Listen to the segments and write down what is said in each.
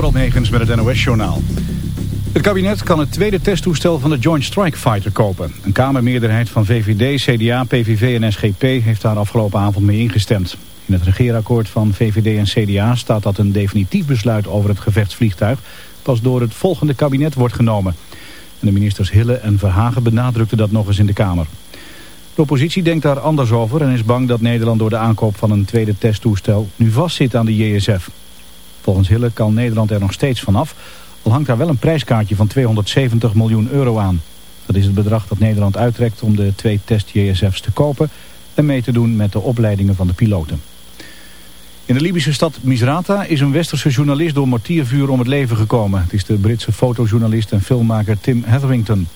Door met het NOS-journaal. Het kabinet kan het tweede testtoestel van de Joint Strike Fighter kopen. Een kamermeerderheid van VVD, CDA, PVV en SGP heeft daar afgelopen avond mee ingestemd. In het regeerakkoord van VVD en CDA staat dat een definitief besluit over het gevechtsvliegtuig pas door het volgende kabinet wordt genomen. En de ministers Hille en Verhagen benadrukten dat nog eens in de Kamer. De oppositie denkt daar anders over en is bang dat Nederland door de aankoop van een tweede testtoestel nu vastzit aan de JSF. Volgens Hille kan Nederland er nog steeds vanaf, al hangt daar wel een prijskaartje van 270 miljoen euro aan. Dat is het bedrag dat Nederland uittrekt om de twee test-JSF's te kopen en mee te doen met de opleidingen van de piloten. In de Libische stad Misrata is een westerse journalist door mortiervuur om het leven gekomen. Het is de Britse fotojournalist en filmmaker Tim Hetherington.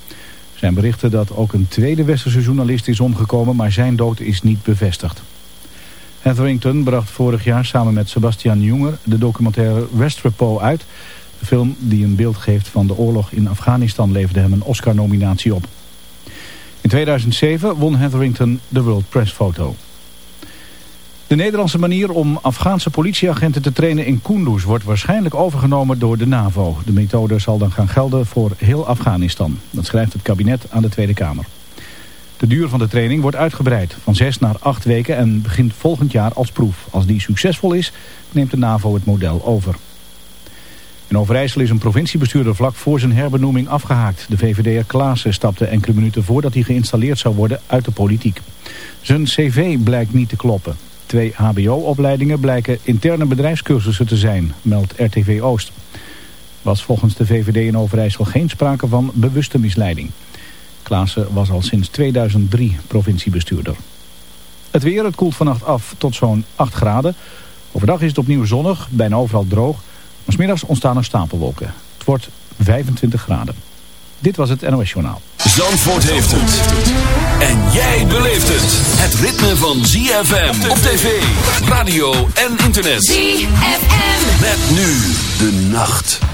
Er zijn berichten dat ook een tweede westerse journalist is omgekomen, maar zijn dood is niet bevestigd. Hetherington bracht vorig jaar samen met Sebastian Junger de documentaire Westrepo uit. De film die een beeld geeft van de oorlog in Afghanistan leverde hem een Oscar-nominatie op. In 2007 won Hetherington de World Press Photo. De Nederlandse manier om Afghaanse politieagenten te trainen in Kunduz wordt waarschijnlijk overgenomen door de NAVO. De methode zal dan gaan gelden voor heel Afghanistan. Dat schrijft het kabinet aan de Tweede Kamer. De duur van de training wordt uitgebreid, van zes naar acht weken en begint volgend jaar als proef. Als die succesvol is, neemt de NAVO het model over. In Overijssel is een provinciebestuurder vlak voor zijn herbenoeming afgehaakt. De VVD'er Klaassen stapte enkele minuten voordat hij geïnstalleerd zou worden uit de politiek. Zijn cv blijkt niet te kloppen. Twee hbo-opleidingen blijken interne bedrijfscursussen te zijn, meldt RTV Oost. Was volgens de VVD in Overijssel geen sprake van bewuste misleiding. Klaassen was al sinds 2003 provinciebestuurder. Het weer, het koelt vannacht af tot zo'n 8 graden. Overdag is het opnieuw zonnig, bijna overal droog. Maar smiddags ontstaan er stapelwolken. Het wordt 25 graden. Dit was het NOS Journaal. Zandvoort heeft het. En jij beleeft het. Het ritme van ZFM op tv, radio en internet. ZFM. Met nu de nacht.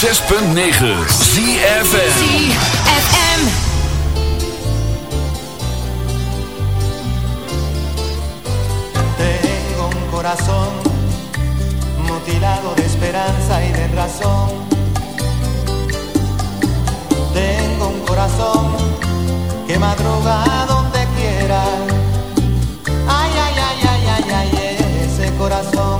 106.9 ZFM ZFM Tengo un corazón mutilado de esperanza y de razón. Tengo un corazón que madruga donde quiera. Ay, ay, ay, ay, ay, ay, ese corazón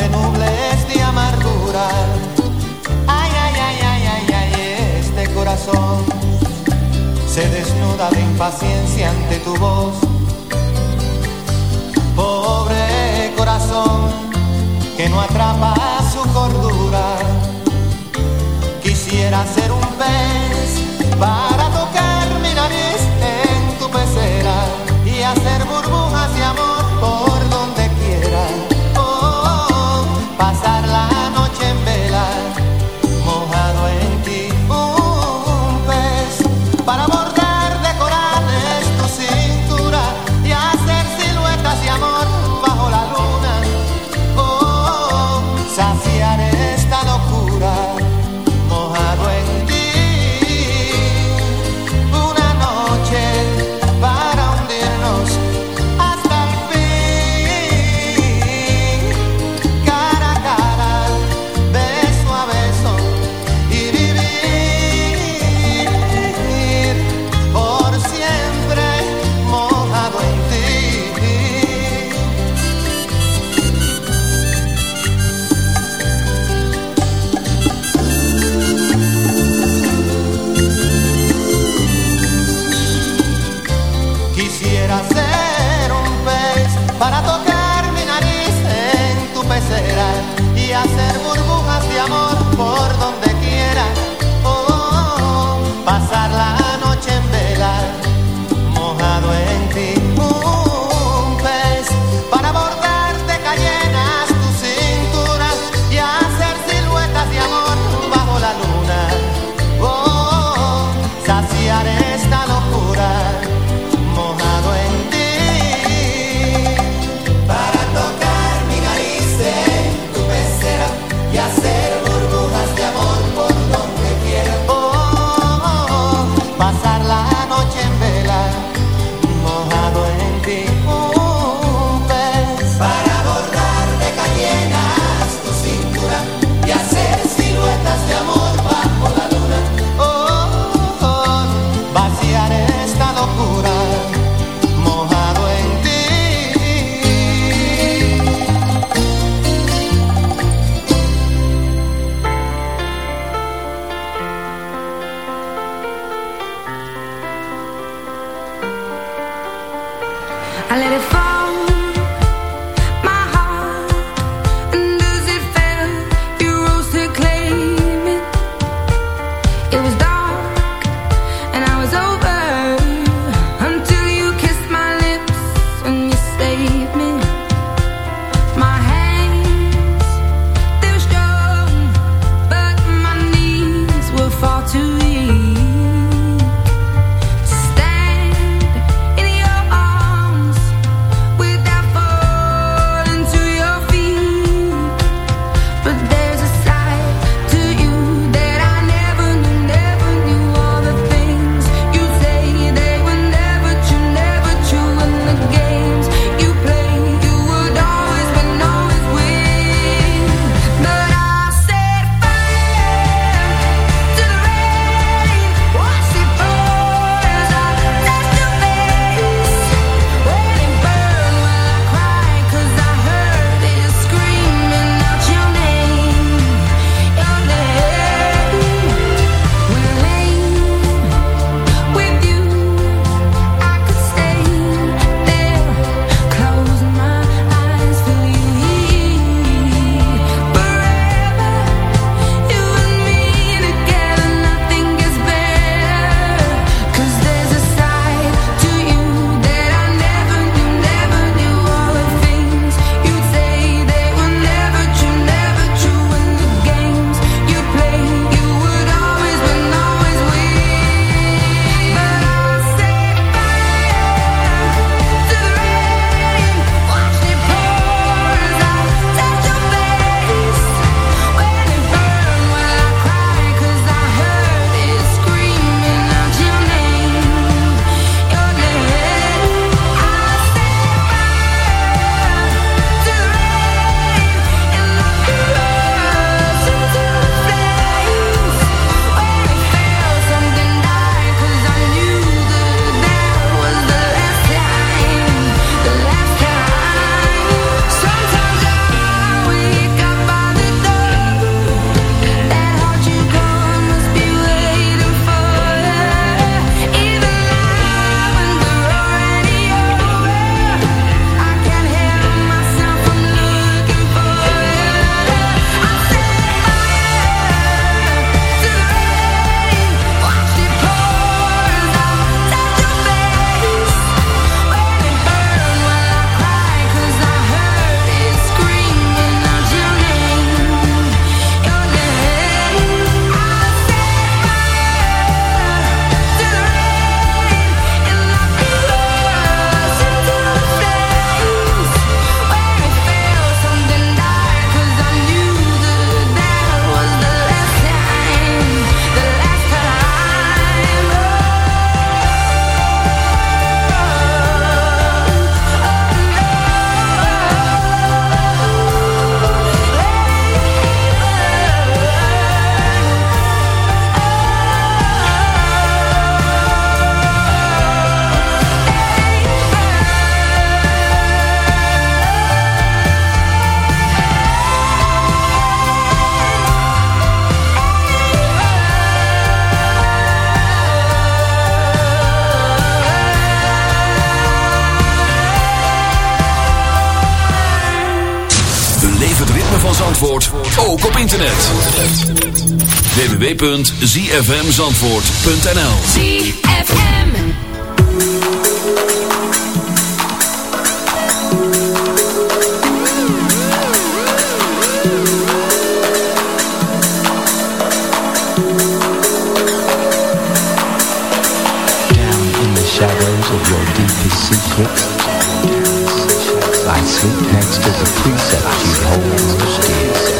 te nubles de amargura. Ay, ay, ay, ay, ay, ay, este corazón se desnuda de impaciencia ante tu voz. Pobre corazón que no atrapa su cordura. Quisiera ser un pez para tocar mi nariz en tu pecera y hacer burbujas www.zfmzandvoort.nl ZFM Down in the shadows of your deepest secrets. I sleep next to the precepts you hold most dear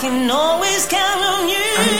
can always count on you.